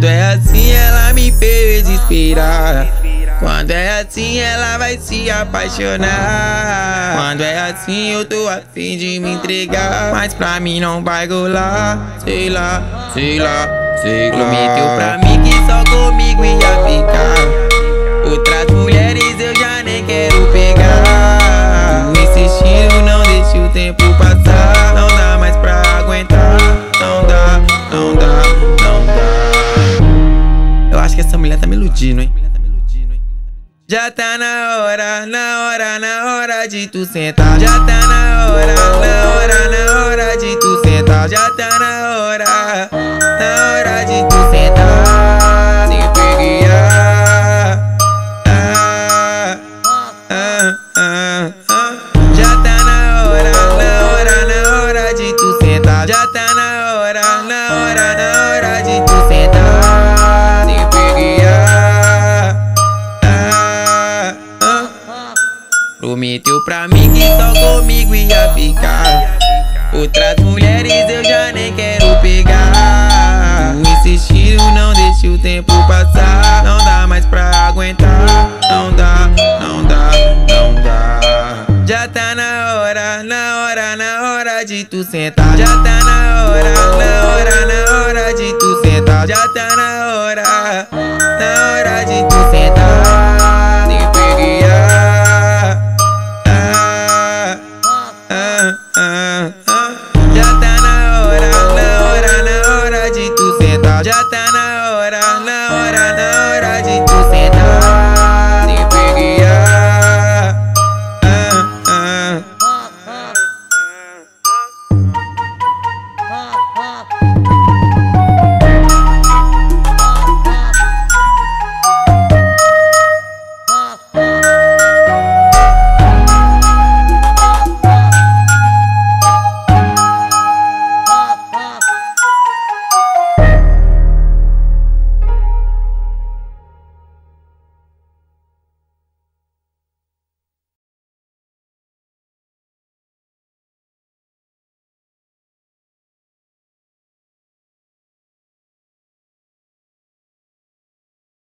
Quando é assim, ela me fez desesperar. Quando é assim, ela vai se apaixonar. Quando é assim, eu tô a fim de me entregar. Mas pra mim não vai rolar. Sei lá, sei lá, sei lá. Prometeu pra mim que só comigo iludindo, hein? Já tá na hora, na hora, na hora de tu sentar. Já tá na hora, na hora, na hora de tu sentar. Já tá na hora, Prometeu pra mim que só comigo ia ficar. Outras mulheres eu já nem quero pegar. Tu insistiu, não deixe o tempo passar. Não dá mais pra aguentar. Não dá, não dá, não dá. Já tá na hora, na hora, na hora de tu sentar. Já tá na hora, na hora, na hora de tu sentar. Já tá na hora, na hora. Ya te